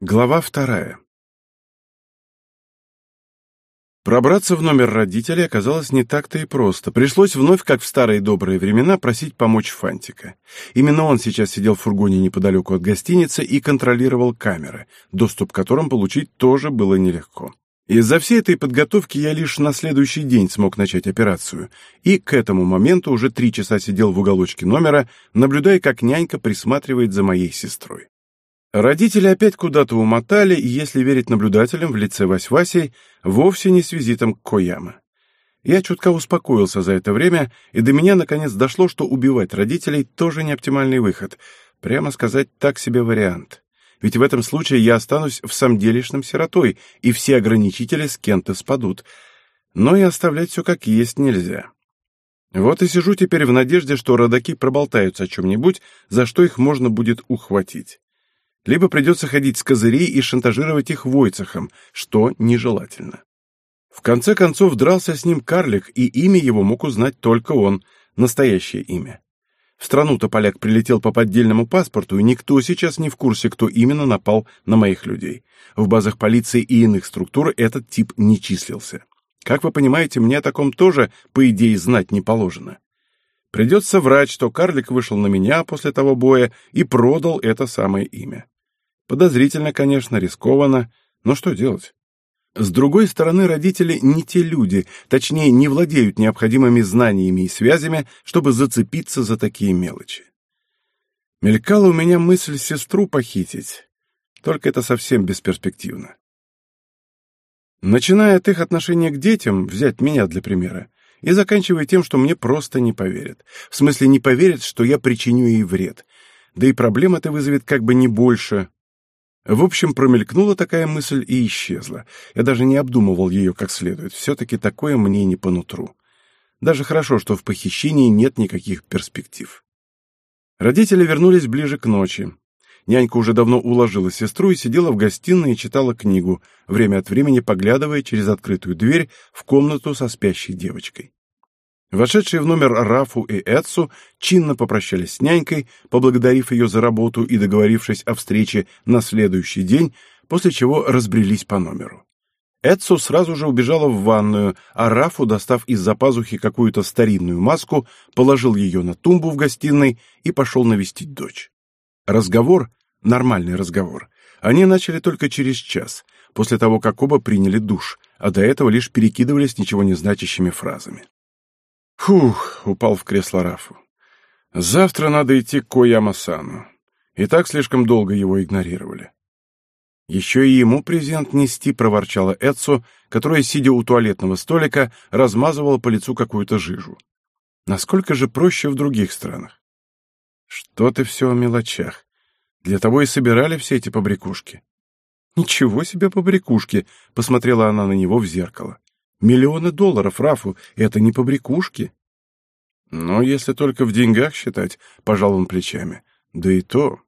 Глава вторая. Пробраться в номер родителей оказалось не так-то и просто. Пришлось вновь, как в старые добрые времена, просить помочь Фантика. Именно он сейчас сидел в фургоне неподалеку от гостиницы и контролировал камеры, доступ к которым получить тоже было нелегко. Из-за всей этой подготовки я лишь на следующий день смог начать операцию, и к этому моменту уже три часа сидел в уголочке номера, наблюдая, как нянька присматривает за моей сестрой. Родители опять куда-то умотали, и, если верить наблюдателям в лице Вась-Васей, вовсе не с визитом к Кояма. Я чутка успокоился за это время, и до меня наконец дошло, что убивать родителей тоже не оптимальный выход. Прямо сказать, так себе вариант. Ведь в этом случае я останусь в самом делешным сиротой, и все ограничители с кем-то спадут. Но и оставлять все как есть нельзя. Вот и сижу теперь в надежде, что родаки проболтаются о чем-нибудь, за что их можно будет ухватить либо придется ходить с козырей и шантажировать их войцахом, что нежелательно. В конце концов дрался с ним карлик, и имя его мог узнать только он, настоящее имя. В страну-то поляк прилетел по поддельному паспорту, и никто сейчас не в курсе, кто именно напал на моих людей. В базах полиции и иных структур этот тип не числился. Как вы понимаете, мне о таком тоже, по идее, знать не положено. Придется врать, что карлик вышел на меня после того боя и продал это самое имя. Подозрительно, конечно, рискованно, но что делать? С другой стороны, родители не те люди, точнее, не владеют необходимыми знаниями и связями, чтобы зацепиться за такие мелочи. Мелькала у меня мысль сестру похитить, только это совсем бесперспективно. Начиная от их отношения к детям, взять меня для примера, и заканчивая тем, что мне просто не поверят. В смысле, не поверят, что я причиню ей вред. Да и проблем это вызовет как бы не больше, в общем, промелькнула такая мысль и исчезла. Я даже не обдумывал ее как следует. Все-таки такое мне не по нутру. Даже хорошо, что в похищении нет никаких перспектив. Родители вернулись ближе к ночи. Нянька уже давно уложила сестру и сидела в гостиной и читала книгу, время от времени поглядывая через открытую дверь в комнату со спящей девочкой. Вошедшие в номер Рафу и Эдсу чинно попрощались с нянькой, поблагодарив ее за работу и договорившись о встрече на следующий день, после чего разбрелись по номеру. Эдсу сразу же убежала в ванную, а Рафу, достав из-за пазухи какую-то старинную маску, положил ее на тумбу в гостиной и пошел навестить дочь. Разговор, нормальный разговор, они начали только через час, после того, как оба приняли душ, а до этого лишь перекидывались ничего не значащими фразами. Фух, упал в кресло Рафу. Завтра надо идти к Кояма-сану. И так слишком долго его игнорировали. Еще и ему презент нести, проворчала Эдсо, которая, сидя у туалетного столика, размазывала по лицу какую-то жижу. Насколько же проще в других странах? Что ты все о мелочах. Для того и собирали все эти побрякушки. Ничего себе побрякушки, посмотрела она на него в зеркало. Миллионы долларов, Рафу, это не побрякушки. Но если только в деньгах считать, пожал он плечами. Да и то.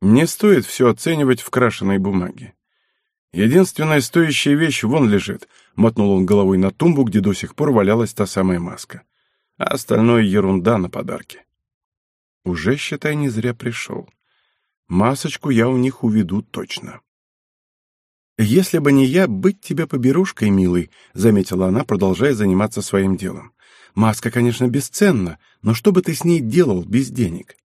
Не стоит все оценивать в крашеной бумаге. Единственная стоящая вещь вон лежит, мотнул он головой на тумбу, где до сих пор валялась та самая маска. А остальное ерунда на подарки. Уже, считай, не зря пришел. Масочку я у них уведу точно. «Если бы не я, быть тебе поберушкой, милый», — заметила она, продолжая заниматься своим делом. «Маска, конечно, бесценна, но что бы ты с ней делал без денег?»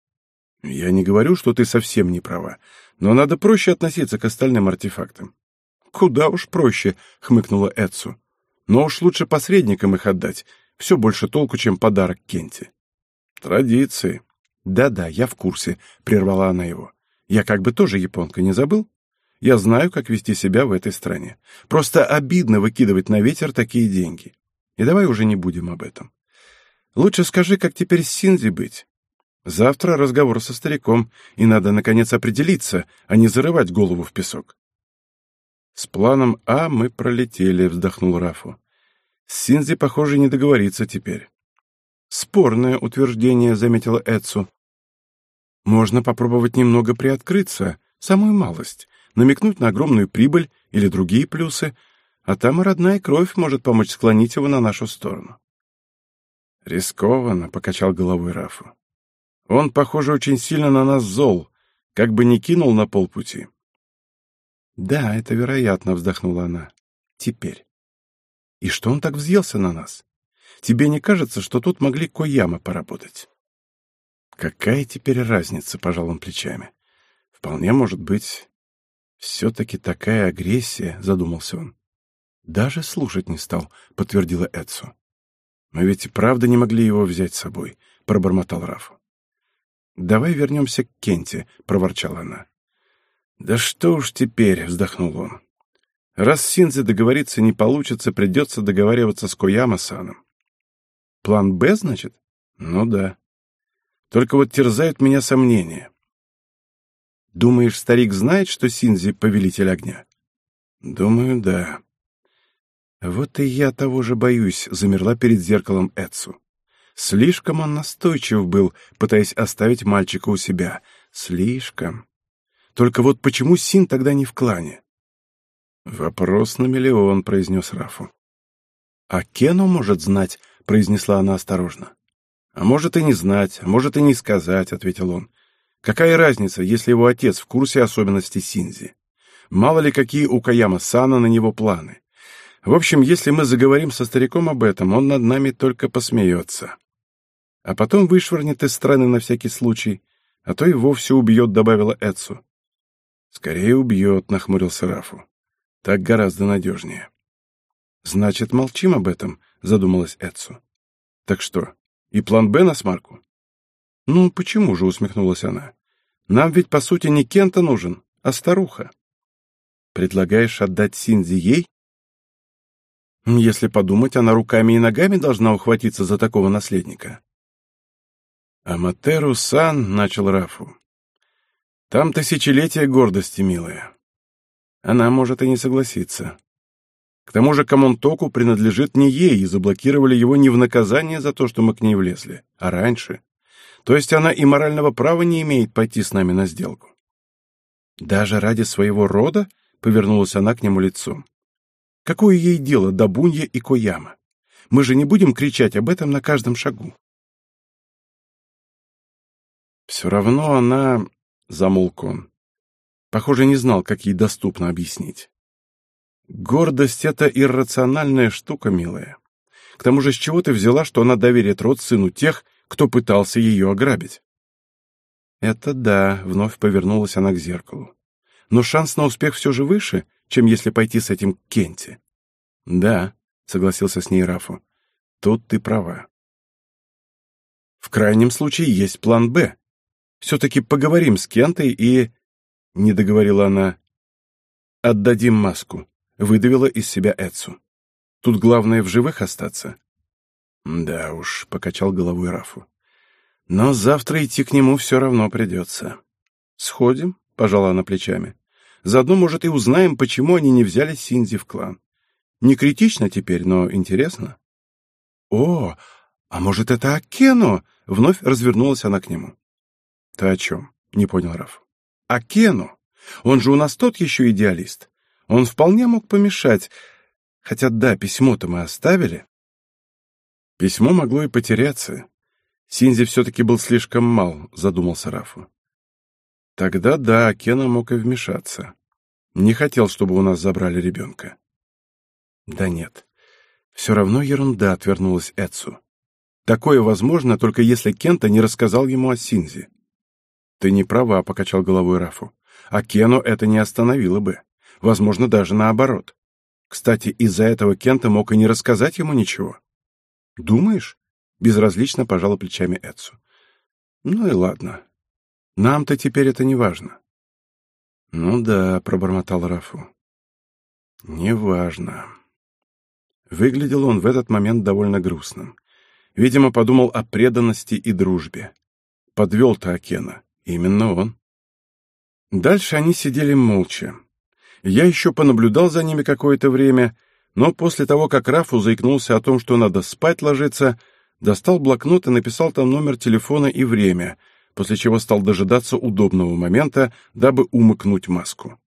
«Я не говорю, что ты совсем не права, но надо проще относиться к остальным артефактам». «Куда уж проще», — хмыкнула Эдсу. «Но уж лучше посредникам их отдать. Все больше толку, чем подарок Кенте». «Традиции». «Да-да, я в курсе», — прервала она его. «Я как бы тоже японка, не забыл?» Я знаю, как вести себя в этой стране. Просто обидно выкидывать на ветер такие деньги. И давай уже не будем об этом. Лучше скажи, как теперь с Синзи быть. Завтра разговор со стариком, и надо, наконец, определиться, а не зарывать голову в песок. С планом А мы пролетели, вздохнул Рафу. С Синзи, похоже, не договориться теперь. Спорное утверждение, заметила Эцу. Можно попробовать немного приоткрыться, самую малость, намекнуть на огромную прибыль или другие плюсы, а там и родная кровь может помочь склонить его на нашу сторону. Рискованно, покачал головой Рафу. Он, похоже, очень сильно на нас зол, как бы не кинул на полпути. Да, это вероятно, вздохнула она. Теперь. И что он так взъелся на нас? Тебе не кажется, что тут могли Кояма поработать? Какая теперь разница, пожал он плечами. Вполне может быть. Все-таки такая агрессия, задумался он. Даже слушать не стал, подтвердила Эдсу. Мы ведь и правда не могли его взять с собой, пробормотал Рафу. Давай вернемся к Кенте, проворчала она. Да что уж теперь, вздохнул он. Раз с Синзи договориться не получится, придется договариваться с Кояма-саном. План «Б», значит? Ну да. Только вот терзают меня сомнения. Думаешь, старик знает, что Синзи — повелитель огня? Думаю, да. Вот и я того же боюсь, замерла перед зеркалом Эцу. Слишком он настойчив был, пытаясь оставить мальчика у себя. Слишком. Только вот почему Син тогда не в клане? «Вопрос на миллион», — произнес Рафу. «А Кену может знать», — произнесла она осторожно. «А может и не знать, а может и не сказать», — ответил он. «Какая разница, если его отец в курсе особенностей Синзи? Мало ли какие у Каяма Сана на него планы. В общем, если мы заговорим со стариком об этом, он над нами только посмеется. А потом вышвырнет из страны на всякий случай, а то и вовсе убьет», — добавила Эдсу. «Скорее убьет», — нахмурился Рафу. Так гораздо надежнее. Значит, молчим об этом, задумалась Эдсу. Так что, и план Б на смарку? Ну, почему же, усмехнулась она. Нам ведь, по сути, не Кента нужен, а старуха. Предлагаешь отдать Синзи ей? Если подумать, она руками и ногами должна ухватиться за такого наследника. Аматеру-сан, — начал Рафу. Там тысячелетие гордости, милая. Она может и не согласиться. К тому же Камонтоку принадлежит не ей, и заблокировали его не в наказание за то, что мы к ней влезли, а раньше. То есть она и морального права не имеет пойти с нами на сделку. Даже ради своего рода повернулась она к нему лицом. Какое ей дело до Бунья и Кояма? Мы же не будем кричать об этом на каждом шагу. Все равно она... Замолк он. Похоже, не знал, как ей доступно объяснить. Гордость — это иррациональная штука, милая. К тому же, с чего ты взяла, что она доверит род сыну тех, кто пытался ее ограбить? Это да, вновь повернулась она к зеркалу. Но шанс на успех все же выше, чем если пойти с этим к Кенте. Да, согласился с ней Рафу. Тут ты права. В крайнем случае есть план «Б». Все-таки поговорим с Кентой и... — не договорила она. «Отдадим маску», — выдавила из себя Эцу. «Тут главное в живых остаться». «Да уж», — покачал головой Рафу. «Но завтра идти к нему все равно придется». «Сходим», — пожала она плечами. «Заодно, может, и узнаем, почему они не взяли Синзи в клан. Не критично теперь, но интересно». «О, а может, это Акено?» — вновь развернулась она к нему. «Ты о чем?» — не понял Раф. А Кену? Он же у нас тот еще идеалист. Он вполне мог помешать. Хотя да, письмо-то мы оставили. Письмо могло и потеряться. Синзи все-таки был слишком мал, задумался Рафу. Тогда да, Кена мог и вмешаться. Не хотел, чтобы у нас забрали ребенка. Да нет. Все равно ерунда, отвернулась Эцу. Такое возможно, только если Кента не рассказал ему о Синзи. «Ты не права», — покачал головой Рафу. «А Кену это не остановило бы. Возможно, даже наоборот. Кстати, из-за этого Кента мог и не рассказать ему ничего». «Думаешь?» — безразлично пожала плечами Эдсу. «Ну и ладно. Нам-то теперь это не важно». «Ну да», — пробормотал Рафу. «Неважно». Выглядел он в этот момент довольно грустным. Видимо, подумал о преданности и дружбе. Подвел-то Акена. Именно он. Дальше они сидели молча. Я еще понаблюдал за ними какое-то время, но после того, как Рафу заикнулся о том, что надо спать ложиться, достал блокнот и написал там номер телефона и время, после чего стал дожидаться удобного момента, дабы умыкнуть маску.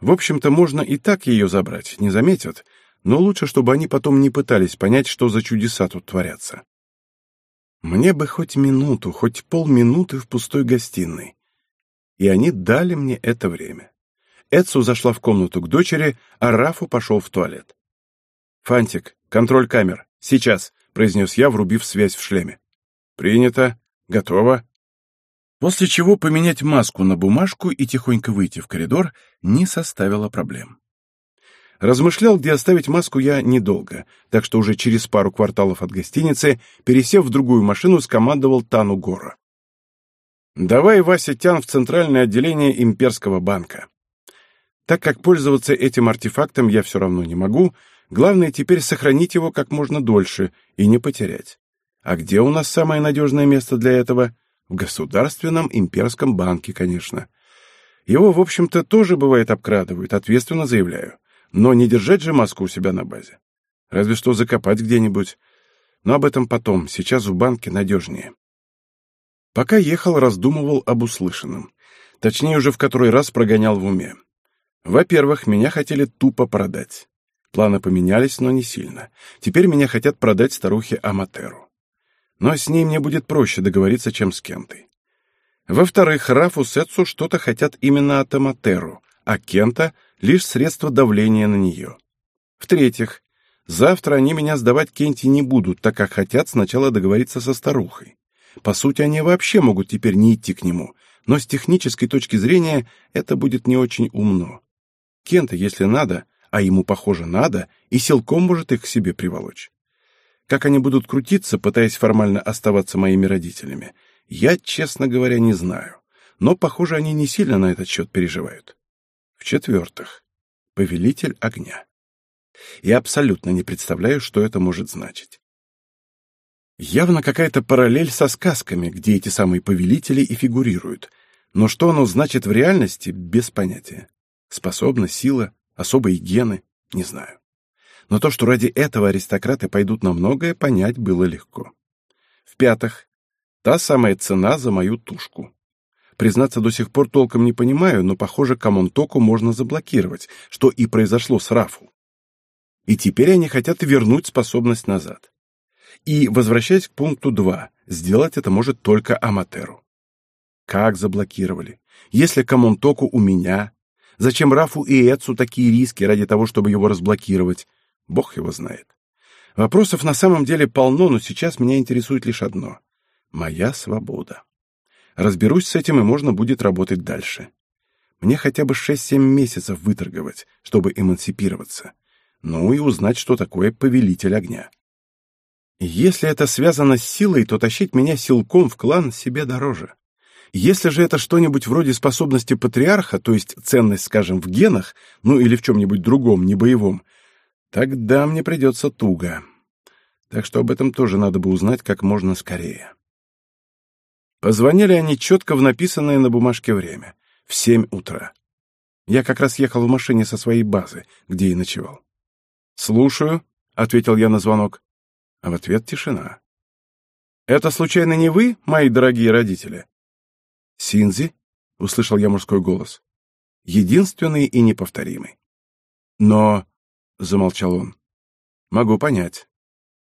В общем-то, можно и так ее забрать, не заметят, но лучше, чтобы они потом не пытались понять, что за чудеса тут творятся. Мне бы хоть минуту, хоть полминуты в пустой гостиной. И они дали мне это время. Эдсу зашла в комнату к дочери, а Рафу пошел в туалет. «Фантик, контроль камер. Сейчас», — произнес я, врубив связь в шлеме. «Принято. Готово». После чего поменять маску на бумажку и тихонько выйти в коридор не составило проблем. Размышлял, где оставить маску я недолго, так что уже через пару кварталов от гостиницы, пересев в другую машину, скомандовал Тану Гора. «Давай, Вася, тян в центральное отделение имперского банка. Так как пользоваться этим артефактом я все равно не могу, главное теперь сохранить его как можно дольше и не потерять. А где у нас самое надежное место для этого? В Государственном имперском банке, конечно. Его, в общем-то, тоже бывает обкрадывают, ответственно заявляю. Но не держать же маску у себя на базе. Разве что закопать где-нибудь. Но об этом потом, сейчас в банке надежнее. Пока ехал, раздумывал об услышанном. Точнее, уже в который раз прогонял в уме. Во-первых, меня хотели тупо продать. Планы поменялись, но не сильно. Теперь меня хотят продать старухе Аматеру. Но с ней мне будет проще договориться, чем с Кентой. Во-вторых, Рафу Сетсу что-то хотят именно от Аматеру, а Кента лишь средство давления на нее. В-третьих, завтра они меня сдавать Кенте не будут, так как хотят сначала договориться со старухой. По сути, они вообще могут теперь не идти к нему, но с технической точки зрения это будет не очень умно. Кента, если надо, а ему, похоже, надо, и силком может их к себе приволочь. Как они будут крутиться, пытаясь формально оставаться моими родителями, я, честно говоря, не знаю. Но, похоже, они не сильно на этот счет переживают. В-четвертых, повелитель огня. Я абсолютно не представляю, что это может значить. Явно какая-то параллель со сказками, где эти самые повелители и фигурируют. Но что оно значит в реальности, без понятия. Способность, сила, особые гены, не знаю. Но то, что ради этого аристократы пойдут на многое, понять было легко. В-пятых, та самая цена за мою тушку. Признаться, до сих пор толком не понимаю, но, похоже, Камонтоку можно заблокировать, что и произошло с Рафу. И теперь они хотят вернуть способность назад. И, возвращаясь к пункту 2, сделать это может только Аматеру. Как заблокировали? Если Камонтоку у меня, зачем Рафу и Эцу такие риски ради того, чтобы его разблокировать? Бог его знает. Вопросов на самом деле полно, но сейчас меня интересует лишь одно — моя свобода. Разберусь с этим, и можно будет работать дальше. Мне хотя бы 6-7 месяцев выторговать, чтобы эмансипироваться. Ну и узнать, что такое повелитель огня. Если это связано с силой, то тащить меня силком в клан себе дороже. Если же это что-нибудь вроде способности патриарха, то есть ценность, скажем, в генах, ну или в чем-нибудь другом, не боевом, тогда мне придется туго. Так что об этом тоже надо бы узнать как можно скорее. Позвонили они четко в написанное на бумажке время. В семь утра. Я как раз ехал в машине со своей базы, где и ночевал. «Слушаю», — ответил я на звонок. А в ответ тишина. «Это случайно не вы, мои дорогие родители?» «Синзи?» — услышал я мужской голос. «Единственный и неповторимый». «Но...» — замолчал он. «Могу понять.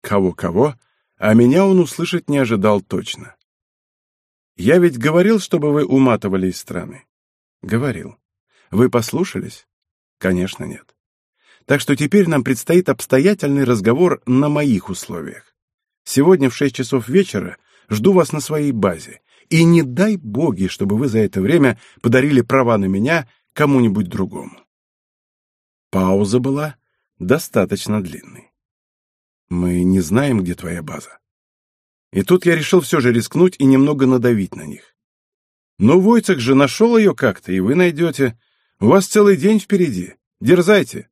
Кого-кого, а меня он услышать не ожидал точно. Я ведь говорил, чтобы вы уматывали из страны. Говорил. Вы послушались? Конечно, нет. Так что теперь нам предстоит обстоятельный разговор на моих условиях. Сегодня в шесть часов вечера жду вас на своей базе. И не дай боги, чтобы вы за это время подарили права на меня кому-нибудь другому. Пауза была достаточно длинной. Мы не знаем, где твоя база. И тут я решил все же рискнуть и немного надавить на них. Ну, Войцех же нашел ее как-то, и вы найдете. У вас целый день впереди. Дерзайте.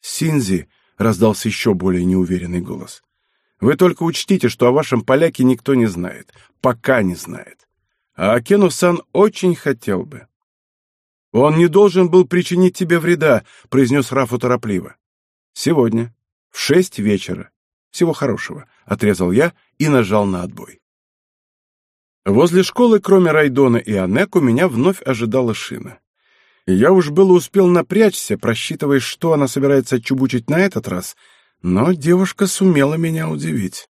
Синзи, — раздался еще более неуверенный голос. Вы только учтите, что о вашем поляке никто не знает. Пока не знает. А Акену-сан очень хотел бы. «Он не должен был причинить тебе вреда», — произнес Рафу торопливо. «Сегодня, в шесть вечера. Всего хорошего», — отрезал я и нажал на отбой. Возле школы, кроме Райдона и Анеку, меня вновь ожидала шина. Я уж было успел напрячься, просчитывая, что она собирается чубучить на этот раз, но девушка сумела меня удивить.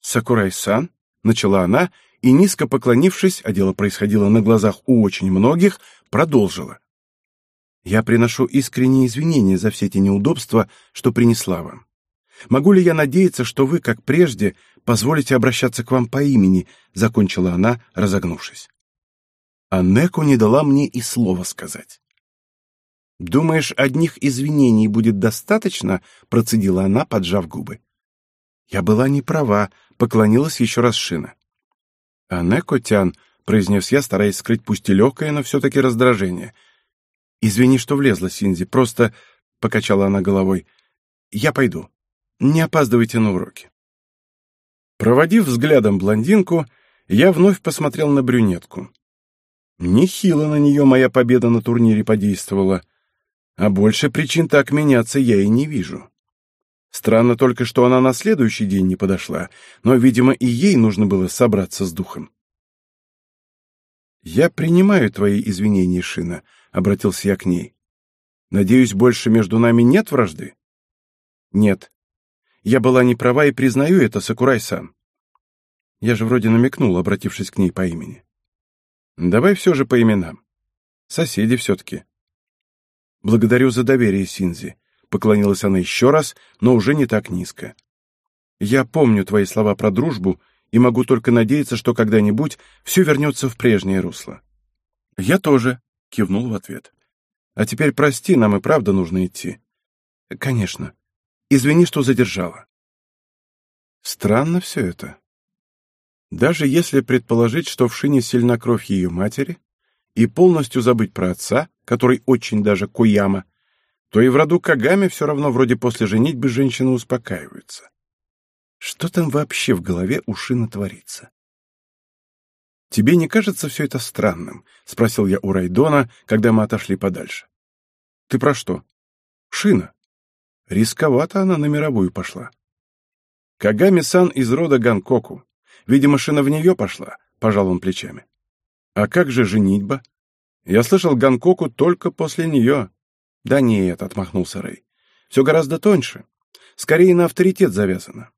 «Сакурай-сан», — начала она, и, низко поклонившись, а дело происходило на глазах у очень многих, продолжила. Я приношу искренние извинения за все эти неудобства, что принесла вам. Могу ли я надеяться, что вы, как прежде, позволите обращаться к вам по имени?» — закончила она, разогнувшись. А Неку не дала мне и слова сказать. «Думаешь, одних извинений будет достаточно?» — процедила она, поджав губы. «Я была не права», — поклонилась еще раз Шина. «А Неко-тян», — произнес я, стараясь скрыть пусть и легкое, но все-таки раздражение. «Извини, что влезла, Синзи, просто...» — покачала она головой. «Я пойду. Не опаздывайте на уроки». Проводив взглядом блондинку, я вновь посмотрел на брюнетку. Нехило на нее моя победа на турнире подействовала, а больше причин так меняться я и не вижу. Странно только, что она на следующий день не подошла, но, видимо, и ей нужно было собраться с духом. «Я принимаю твои извинения, Шина», — обратился я к ней. «Надеюсь, больше между нами нет вражды?» «Нет. Я была не права и признаю это, Сакурай-сан». Я же вроде намекнул, обратившись к ней по имени. Давай все же по именам. Соседи все-таки. Благодарю за доверие, Синзи. Поклонилась она еще раз, но уже не так низко. Я помню твои слова про дружбу и могу только надеяться, что когда-нибудь все вернется в прежнее русло. Я тоже, кивнул в ответ. А теперь прости, нам и правда нужно идти. Конечно. Извини, что задержала. Странно все это. Даже если предположить, что в Шине сильна кровь ее матери, и полностью забыть про отца, который очень даже Куяма, то и в роду Кагами все равно вроде после женитьбы женщины успокаиваются. Что там вообще в голове у Шина творится? «Тебе не кажется все это странным?» — спросил я у Райдона, когда мы отошли подальше. «Ты про что?» «Шина. Рисковато она на мировую пошла. Кагами-сан из рода Ганкоку. Видимо, шина в нее пошла, пожал он плечами. А как же женитьба? Я слышал Ганкоку только после нее. Да нет, отмахнулся Рэй. Все гораздо тоньше. Скорее на авторитет завязано.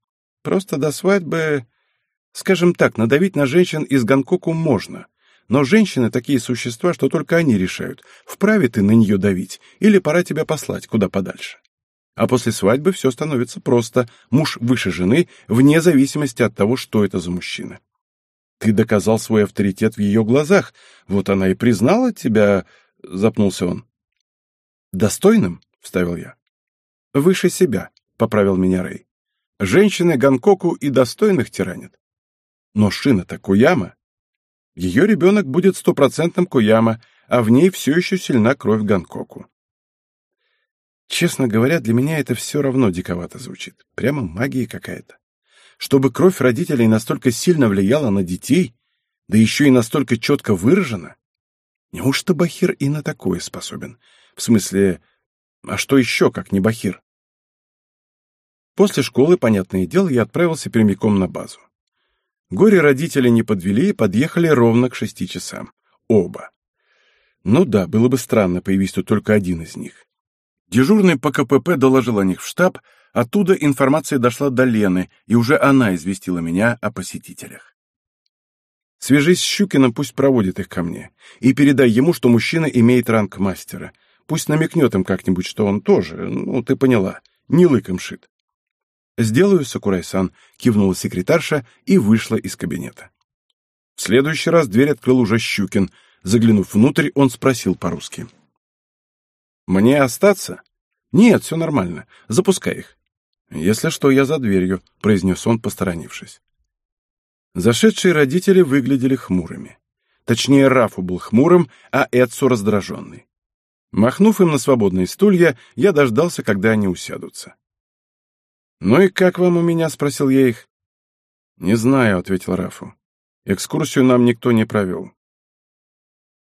Просто до свадьбы... Скажем так, надавить на женщин из Ганкоку можно. Но женщины такие существа, что только они решают, вправе ты на нее давить или пора тебя послать куда подальше. А после свадьбы все становится просто. Муж выше жены, вне зависимости от того, что это за мужчина. Ты доказал свой авторитет в ее глазах. Вот она и признала тебя... Запнулся он. Достойным? Вставил я. Выше себя, поправил меня Рэй. Женщины Ганкоку и достойных тиранят. Но Шина-то Куяма. Ее ребенок будет стопроцентным Куяма, а в ней все еще сильна кровь Ганкоку. Честно говоря, для меня это все равно диковато звучит. Прямо магия какая-то. Чтобы кровь родителей настолько сильно влияла на детей, да еще и настолько четко выражена. Неужто Бахир и на такое способен? В смысле, а что еще, как не Бахир? После школы, понятное дело, я отправился прямиком на базу. Горе родители не подвели и подъехали ровно к шести часам. Оба. Ну да, было бы странно, появись тут только один из них. Дежурный по КПП доложил о них в штаб, оттуда информация дошла до Лены, и уже она известила меня о посетителях. Свяжись с Щукиным, пусть проводит их ко мне, и передай ему, что мужчина имеет ранг мастера. Пусть намекнет им как-нибудь, что он тоже, ну, ты поняла, не лыком шит. «Сделаю, Сакурай-сан», — кивнула секретарша и вышла из кабинета. В следующий раз дверь открыл уже Щукин. Заглянув внутрь, он спросил по-русски. «Мне остаться?» «Нет, все нормально. Запускай их». «Если что, я за дверью», — произнес он, посторонившись. Зашедшие родители выглядели хмурыми. Точнее, Рафу был хмурым, а Эдсу раздраженный. Махнув им на свободные стулья, я дождался, когда они усядутся. «Ну и как вам у меня?» — спросил я их. «Не знаю», — ответил Рафу. «Экскурсию нам никто не провел.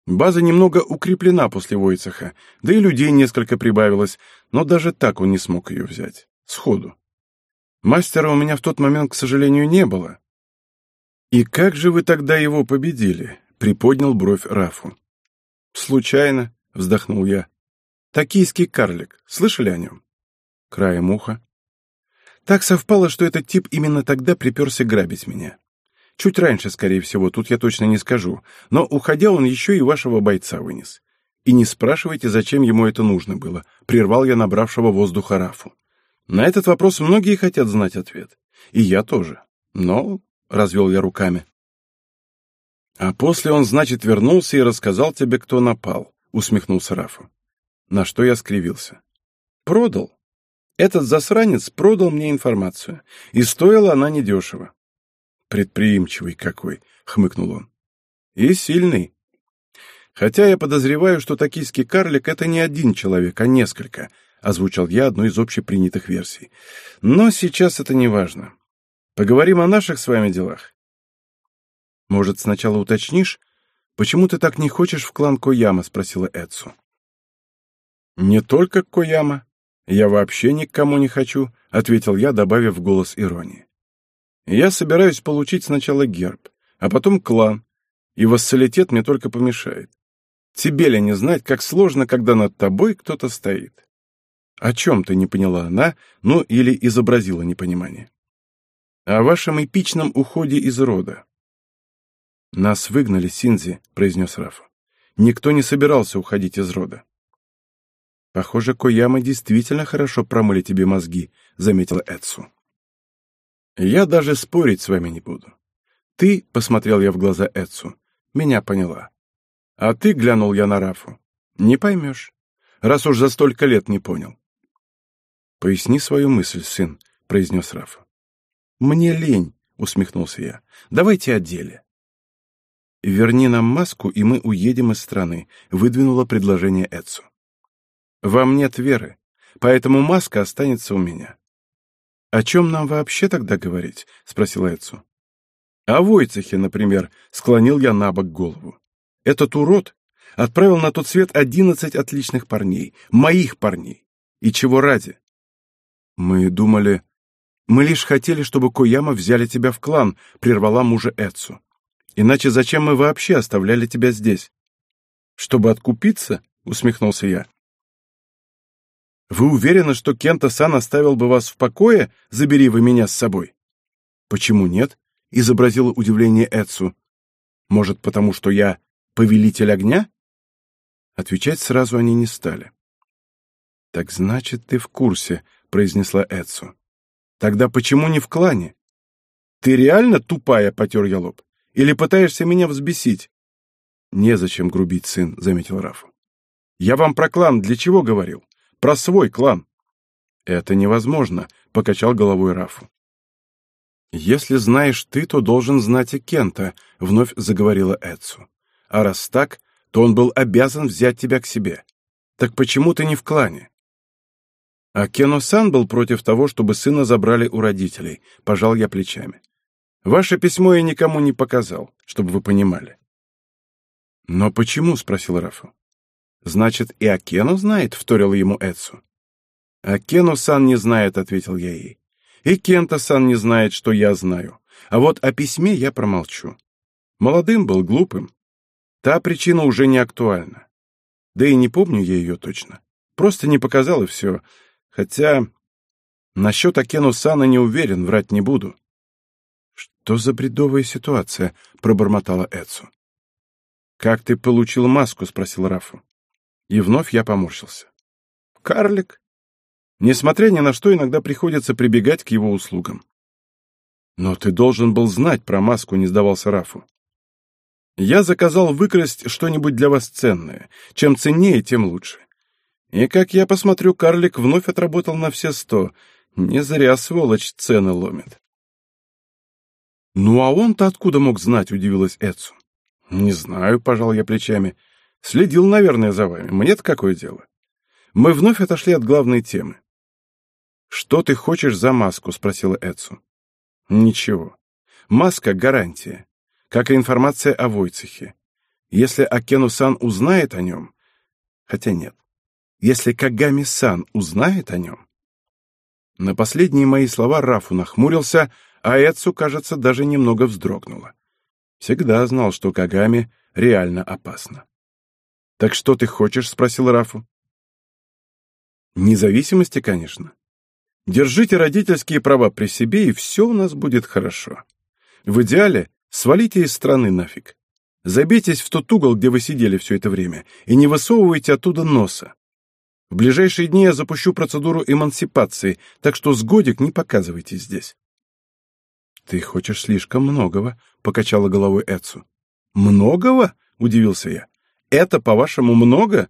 База немного укреплена после Войцеха, да и людей несколько прибавилось, но даже так он не смог ее взять. Сходу. Мастера у меня в тот момент, к сожалению, не было. «И как же вы тогда его победили?» — приподнял бровь Рафу. «Случайно», — вздохнул я. «Токийский карлик. Слышали о нем?» Краем уха. Так совпало, что этот тип именно тогда приперся грабить меня. Чуть раньше, скорее всего, тут я точно не скажу. Но, уходя, он еще и вашего бойца вынес. И не спрашивайте, зачем ему это нужно было, прервал я набравшего воздуха Рафу. На этот вопрос многие хотят знать ответ. И я тоже. Но, — развел я руками. А после он, значит, вернулся и рассказал тебе, кто напал, — усмехнулся Рафу. На что я скривился. Продал. Этот засранец продал мне информацию, и стоила она недешево. Предприимчивый какой, — хмыкнул он. И сильный. Хотя я подозреваю, что токийский карлик — это не один человек, а несколько, — озвучил я одну из общепринятых версий. Но сейчас это не важно. Поговорим о наших с вами делах. Может, сначала уточнишь, почему ты так не хочешь в клан Кояма? — спросила Эдсу. Не только Кояма. Я вообще ни к кому не хочу, — ответил я, добавив в голос иронии. Я собираюсь получить сначала герб, а потом клан, и вассалитет мне только помешает. Тебе ли не знать, как сложно, когда над тобой кто-то стоит? О чем ты не поняла она, ну или изобразила непонимание? О вашем эпичном уходе из рода. Нас выгнали, Синзи, произнес Рафа. Никто не собирался уходить из рода. Похоже, Кояма действительно хорошо промыли тебе мозги, заметила Эдсу. Я даже спорить с вами не буду. Ты, посмотрел я в глаза Эдсу, меня поняла. А ты, глянул я на Рафу, не поймешь, раз уж за столько лет не понял. Поясни свою мысль, сын, произнес Рафа. Мне лень, усмехнулся я. Давайте о деле. Верни нам маску, и мы уедем из страны, выдвинула предложение Эдсу. Вам нет веры, поэтому маска останется у меня. О чем нам вообще тогда говорить? спросила Эдсу. О Войцехе, например, склонил я на бок голову. Этот урод отправил на тот свет одиннадцать отличных парней, моих парней. И чего ради? Мы думали... Мы лишь хотели, чтобы Кояма взяли тебя в клан, прервала мужа Эцу. Иначе зачем мы вообще оставляли тебя здесь? Чтобы откупиться? Усмехнулся я. Вы уверены, что Кента-сан оставил бы вас в покое, забери вы меня с собой? Почему нет? Изобразила удивление Эцу. Может, потому что я повелитель огня? Отвечать сразу они не стали. Так значит, ты в курсе, произнесла Эцу. Тогда почему не в клане? Ты реально тупая, потер я лоб. Или пытаешься меня взбесить? Незачем грубить, сын, заметил Рафу. Я вам про клан для чего говорил? Про свой клан. Это невозможно, покачал головой Рафу. Если знаешь ты, то должен знать и Кента, вновь заговорила Эцу. А раз так, то он был обязан взять тебя к себе. Так почему ты не в клане? А Кено-сан был против того, чтобы сына забрали у родителей, пожал я плечами. Ваше письмо я никому не показал, чтобы вы понимали. Но почему? спросил Рафу. Значит, и Акену знает, вторил ему Эцу. Акену-сан не знает, ответил я ей. И Кента-сан не знает, что я знаю. А вот о письме я промолчу. Молодым был, глупым. Та причина уже не актуальна. Да и не помню я ее точно. Просто не показал и все. Хотя насчет Акену Сана не уверен, врать не буду. «Что за бредовая ситуация?» — пробормотала Эцу. «Как ты получил маску?» — спросил Рафу. И вновь я поморщился. «Карлик?» Несмотря ни на что, иногда приходится прибегать к его услугам. «Но ты должен был знать про маску», — не сдавался Рафу. Я заказал выкрасть что-нибудь для вас ценное. Чем ценнее, тем лучше. И, как я посмотрю, карлик вновь отработал на все сто. Не зря, сволочь, цены ломит. «Ну а он-то откуда мог знать?» — удивилась Эцу. «Не знаю», — пожал я плечами. «Следил, наверное, за вами. Мне-то какое дело?» Мы вновь отошли от главной темы. «Что ты хочешь за маску?» — спросила Эцу. «Ничего. Маска — гарантия как и информация о Войцехе. Если Акену-сан узнает о нем... Хотя нет. Если Кагами-сан узнает о нем... На последние мои слова Рафу нахмурился, а Эцу, кажется, даже немного вздрогнула. Всегда знал, что Кагами реально опасно. «Так что ты хочешь?» — спросил Рафу. «Независимости, конечно. Держите родительские права при себе, и все у нас будет хорошо. В идеале Свалите из страны нафиг. Забейтесь в тот угол, где вы сидели все это время, и не высовывайте оттуда носа. В ближайшие дни я запущу процедуру эмансипации, так что с годик не показывайтесь здесь. «Ты хочешь слишком многого», — покачала головой Эцу. «Многого?» — удивился я. «Это, по-вашему, много?»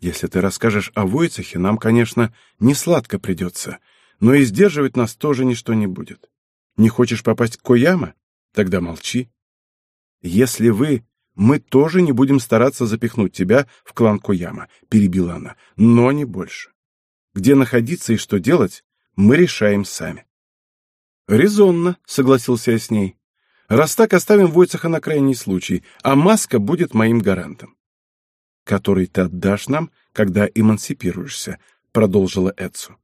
«Если ты расскажешь о Войцехе, нам, конечно, не сладко придется, но и сдерживать нас тоже ничто не будет. Не хочешь попасть к Кояма? Тогда молчи. Если вы... Мы тоже не будем стараться запихнуть тебя в клан Кояма», — перебила она, — «но не больше. Где находиться и что делать, мы решаем сами». «Резонно», — согласился я с ней. «Раз так, оставим Войцеха на крайний случай, а Маска будет моим гарантом». «Который ты отдашь нам, когда эмансипируешься», — продолжила Эдсу.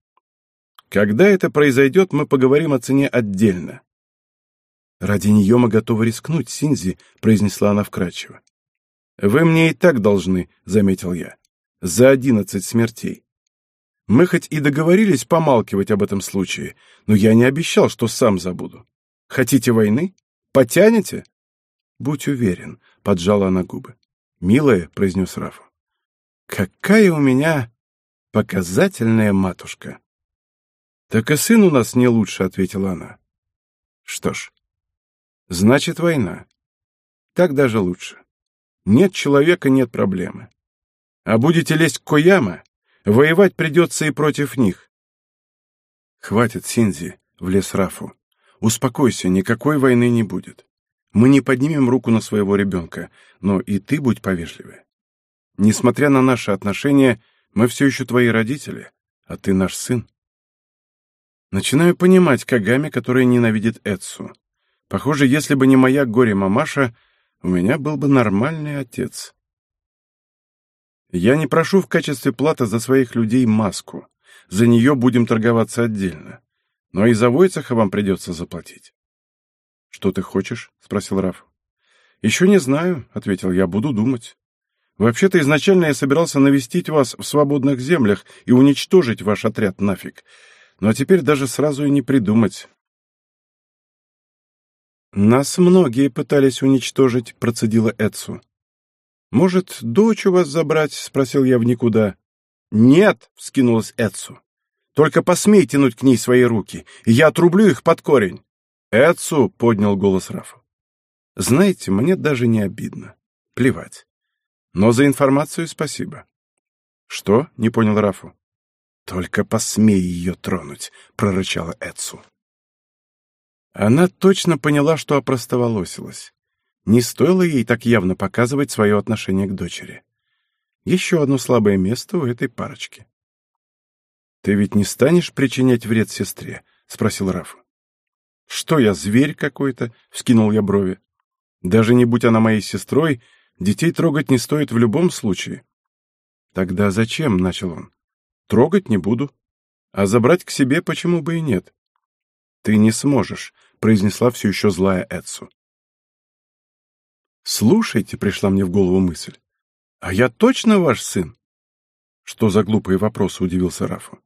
«Когда это произойдет, мы поговорим о цене отдельно. «Ради нее мы готовы рискнуть, Синзи», — произнесла она вкратчиво. «Вы мне и так должны», — заметил я. «За одиннадцать смертей. Мы хоть и договорились помалкивать об этом случае, но я не обещал, что сам забуду. Хотите войны? Потянете?» «Будь уверен», — поджала она губы. «Милая», — произнес Рафа. «Какая у меня показательная матушка!» «Так и сын у нас не лучше», — ответила она. «Что ж, Значит, война. Так даже лучше. Нет человека — нет проблемы. А будете лезть к Кояма, воевать придется и против них. Хватит, Синзи, — влез Рафу. Успокойся, никакой войны не будет. Мы не поднимем руку на своего ребенка, но и ты будь повежливее. Несмотря на наши отношения, мы все еще твои родители, а ты наш сын. Начинаю понимать Кагами, которая ненавидит Эдсу. Похоже, если бы не моя горе-мамаша, у меня был бы нормальный отец. Я не прошу в качестве платы за своих людей маску. За нее будем торговаться отдельно. Но и за Войцеха вам придется заплатить. — Что ты хочешь? — спросил Раф. — Еще не знаю, — ответил я, — буду думать. Вообще-то изначально я собирался навестить вас в свободных землях и уничтожить ваш отряд нафиг. Но теперь даже сразу и не придумать. «Нас многие пытались уничтожить», — процедила Эдсу. «Может, дочь у вас забрать?» — спросил я в никуда. «Нет!» — вскинулась Эдсу. «Только посмей тянуть к ней свои руки, и я отрублю их под корень!» «Эдсу!» — поднял голос Рафа. «Знаете, мне даже не обидно. Плевать. Но за информацию спасибо». «Что?» — не понял Рафу. «Только посмей ее тронуть!» — прорычала Эдсу. Она точно поняла, что опростоволосилась. Не стоило ей так явно показывать свое отношение к дочери. Еще одно слабое место у этой парочки. «Ты ведь не станешь причинять вред сестре?» — спросил Рафа. «Что я, зверь какой-то?» — вскинул я брови. «Даже не будь она моей сестрой, детей трогать не стоит в любом случае». «Тогда зачем?» — начал он. «Трогать не буду. А забрать к себе почему бы и нет?» «Ты не сможешь», — произнесла все еще злая Эдсу. «Слушайте», — пришла мне в голову мысль, — «а я точно ваш сын?» «Что за глупые вопросы?» — удивился Рафу.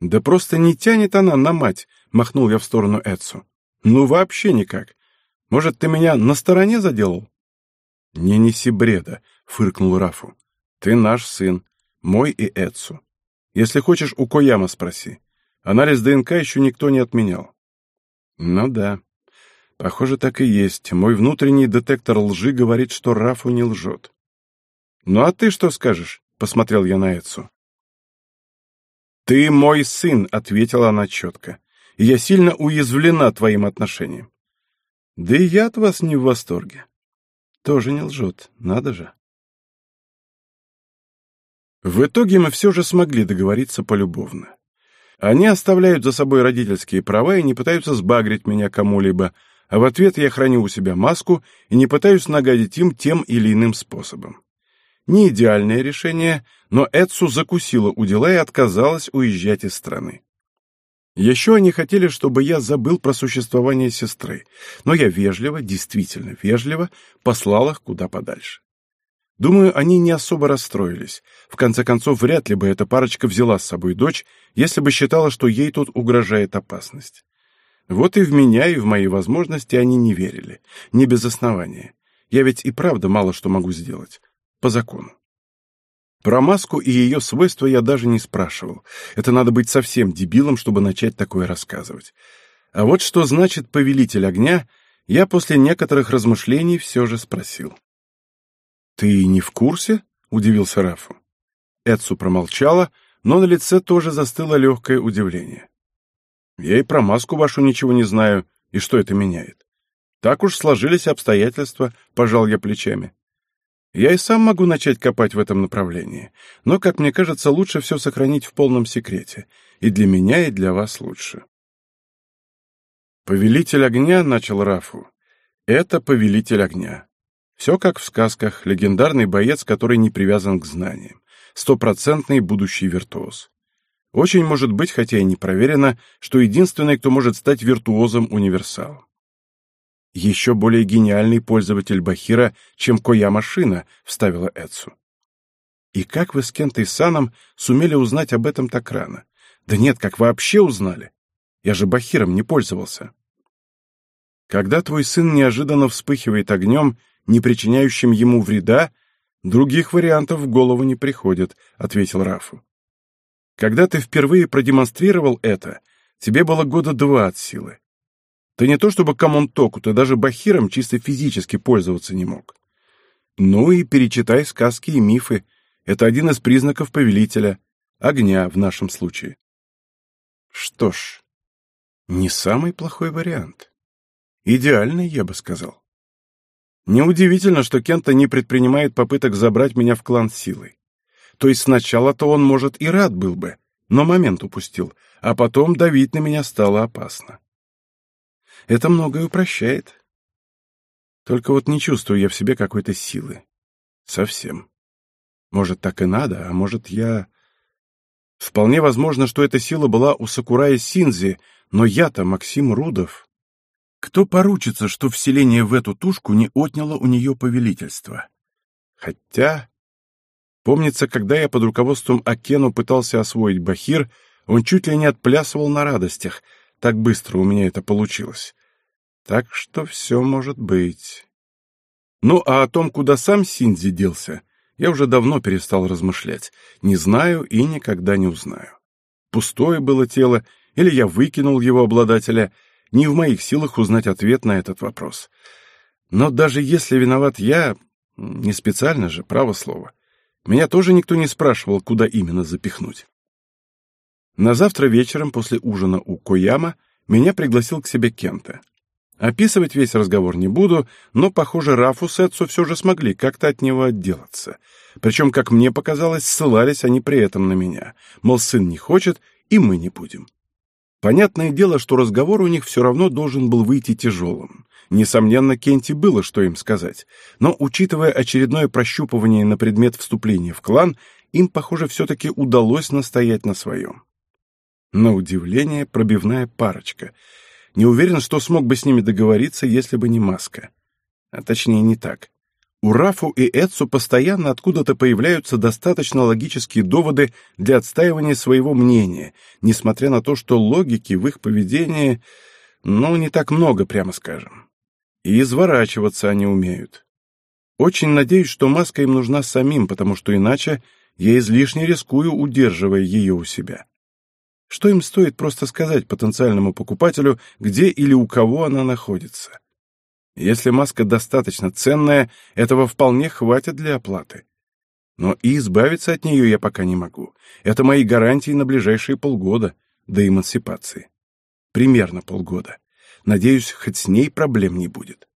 «Да просто не тянет она на мать», — махнул я в сторону Эдсу. «Ну вообще никак. Может, ты меня на стороне заделал?» «Не неси бреда», — фыркнул Рафу. «Ты наш сын, мой и Эдсу. Если хочешь, у Кояма спроси. Анализ ДНК еще никто не отменял. Ну да. Похоже, так и есть. Мой внутренний детектор лжи говорит, что Рафу не лжет. Ну а ты что скажешь? Посмотрел я на Эцу. «Ты мой сын», — ответила она четко, — «и я сильно уязвлена твоим отношением». «Да и я от вас не в восторге». «Тоже не лжет, надо же». В итоге мы все же смогли договориться полюбовно. Они оставляют за собой родительские права и не пытаются сбагрить меня кому-либо, а в ответ я храню у себя маску и не пытаюсь нагадить им тем или иным способом. Не идеальное решение, но Эдсу закусила у дела и отказалась уезжать из страны. Еще они хотели, чтобы я забыл про существование сестры, но я вежливо, действительно вежливо, послал их куда подальше. Думаю, они не особо расстроились. В конце концов, вряд ли бы эта парочка взяла с собой дочь, если бы считала, что ей тут угрожает опасность. Вот и в меня, и в мои возможности они не верили. Не без основания. Я ведь и правда мало что могу сделать. По закону. Про маску и ее свойства я даже не спрашивал. Это надо быть совсем дебилом, чтобы начать такое рассказывать. А вот что значит «повелитель огня», я после некоторых размышлений все же спросил. «Ты не в курсе?» — удивился Рафу. Эдсу промолчала, но на лице тоже застыло легкое удивление. «Я и про маску вашу ничего не знаю, и что это меняет? Так уж сложились обстоятельства», — пожал я плечами. Я и сам могу начать копать в этом направлении, но, как мне кажется, лучше все сохранить в полном секрете. И для меня, и для вас лучше. «Повелитель огня», — начал Рафу, — «это повелитель огня. Все как в сказках, легендарный боец, который не привязан к знаниям, стопроцентный будущий виртуоз. Очень может быть, хотя и не проверено, что единственный, кто может стать виртуозом-универсалом еще более гениальный пользователь Бахира, чем Коя-машина», — вставила Эдсу. «И как вы с Кентой Саном сумели узнать об этом так рано? Да нет, как вообще узнали? Я же Бахиром не пользовался». Когда твой сын неожиданно вспыхивает огнем, не причиняющим ему вреда, других вариантов в голову не приходит, — ответил Рафу. Когда ты впервые продемонстрировал это, тебе было года два от силы. Ты не то чтобы Камонтоку, ты даже Бахиром чисто физически пользоваться не мог. Ну и перечитай сказки и мифы. Это один из признаков повелителя. Огня в нашем случае. Что ж, не самый плохой вариант. Идеальный, я бы сказал. Неудивительно, что Кента не предпринимает попыток забрать меня в клан силой. То есть сначала-то он, может, и рад был бы, но момент упустил, а потом давить на меня стало опасно. Это многое упрощает. Только вот не чувствую я в себе какой-то силы. Совсем. Может, так и надо, а может, я... Вполне возможно, что эта сила была у Сакурая Синзи, но я-то Максим Рудов. Кто поручится, что вселение в эту тушку не отняло у нее повелительство? Хотя... Помнится, когда я под руководством Акену пытался освоить Бахир, он чуть ли не отплясывал на радостях — так быстро у меня это получилось. Так что все может быть. Ну, а о том, куда сам Синдзи делся, я уже давно перестал размышлять. Не знаю и никогда не узнаю. Пустое было тело, или я выкинул его обладателя, не в моих силах узнать ответ на этот вопрос. Но даже если виноват я, не специально же, право слово, меня тоже никто не спрашивал, куда именно запихнуть. На завтра вечером после ужина у Кояма меня пригласил к себе Кента. Описывать весь разговор не буду, но, похоже, Рафу с Эдсу все же смогли как-то от него отделаться. Причем, как мне показалось, ссылались они при этом на меня. Мол, сын не хочет, и мы не будем. Понятное дело, что разговор у них все равно должен был выйти тяжелым. Несомненно, Кенти было что им сказать. Но, учитывая очередное прощупывание на предмет вступления в клан, им, похоже, все-таки удалось настоять на своем. На удивление, пробивная парочка. Не уверен, что смог бы с ними договориться, если бы не маска. А точнее, не так. У Рафу и Эдсу постоянно откуда-то появляются достаточно логические доводы для отстаивания своего мнения, несмотря на то, что логики в их поведении, ну, не так много, прямо скажем. И изворачиваться они умеют. Очень надеюсь, что маска им нужна самим, потому что иначе я излишне рискую, удерживая ее у себя. Что им стоит просто сказать потенциальному покупателю, где или у кого она находится? Если маска достаточно ценная, этого вполне хватит для оплаты. Но и избавиться от нее я пока не могу. Это мои гарантии на ближайшие полгода до эмансипации. Примерно полгода. Надеюсь, хоть с ней проблем не будет.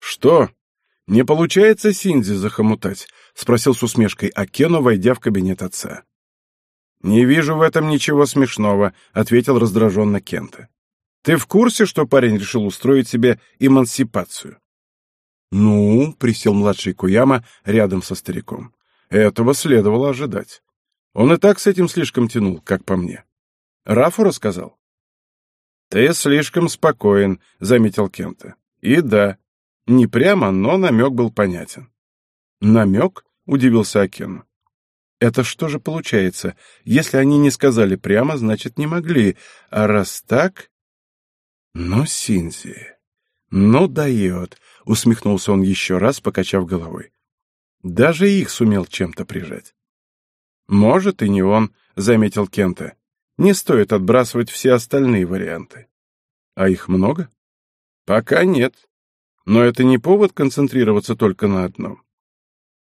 «Что? Не получается Синзи захомутать?» — спросил с усмешкой Акено, войдя в кабинет отца. «Не вижу в этом ничего смешного», — ответил раздраженно Кента. «Ты в курсе, что парень решил устроить себе эмансипацию?» «Ну», — присел младший Куяма рядом со стариком. «Этого следовало ожидать. Он и так с этим слишком тянул, как по мне. Рафу рассказал?» «Ты слишком спокоен», — заметил Кента. «И да, не прямо, но намек был понятен». «Намек?» — удивился Акену. Это что же получается? Если они не сказали прямо, значит, не могли. А раз так... Ну, Синзи, Ну, дает, усмехнулся он еще раз, покачав головой. Даже их сумел чем-то прижать. Может, и не он, заметил Кента. Не стоит отбрасывать все остальные варианты. А их много? Пока нет. Но это не повод концентрироваться только на одном.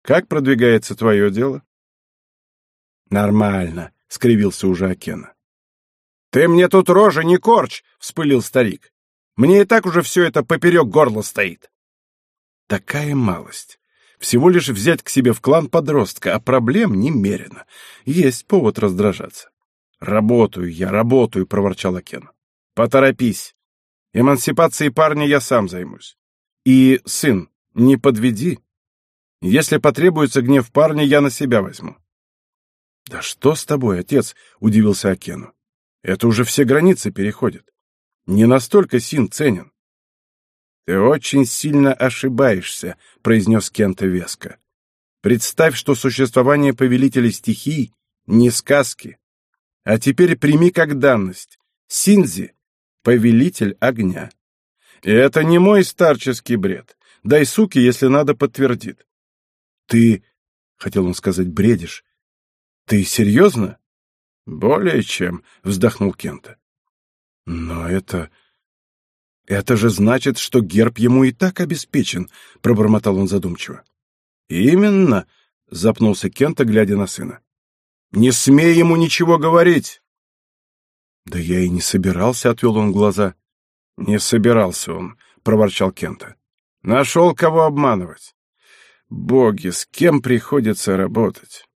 Как продвигается твое дело? Нормально, скривился уже Акена. Ты мне тут рожи не корчь, вспылил старик. Мне и так уже все это поперек горла стоит. Такая малость. Всего лишь взять к себе в клан подростка, а проблем немерено. Есть повод раздражаться. «Работаю я, работаю», — проворчал Акен. «Поторопись. Эмансипацией парня я сам займусь. И, сын, не подведи. Если потребуется гнев парня, я на себя возьму». «Да что с тобой, отец?» — удивился Акену. «Это уже все границы переходит. Не настолько Син ценен». «Ты очень сильно ошибаешься», — произнес Кента веско. «Представь, что существование повелителя стихий — не сказки. А теперь прими как данность. Синзи — повелитель огня. И это не мой старческий бред. Дай суки, если надо, подтвердит. Ты, — хотел он сказать, — бредишь. Ты серьезно? Более чем, — вздохнул Кента. Но это... Это же значит, что герб ему и так обеспечен, — пробормотал он задумчиво. Именно, — запнулся Кента, глядя на сына. Не смей ему ничего говорить!» «Да я и не собирался», — отвел он глаза. «Не собирался он», — проворчал Кента. «Нашел, кого обманывать. Боги, с кем приходится работать?»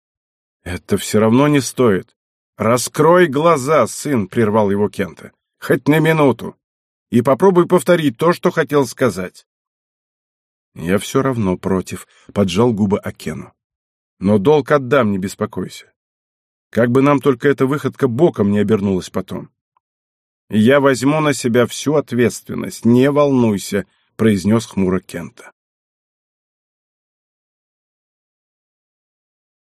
«Это все равно не стоит. Раскрой глаза, сын», — прервал его Кента. «Хоть на минуту. И попробуй повторить то, что хотел сказать». «Я все равно против», — поджал губы Акену. «Но долг отдам, не беспокойся. Как бы нам только эта выходка боком не обернулась потом. «Я возьму на себя всю ответственность, не волнуйся», — произнес хмуро Кента.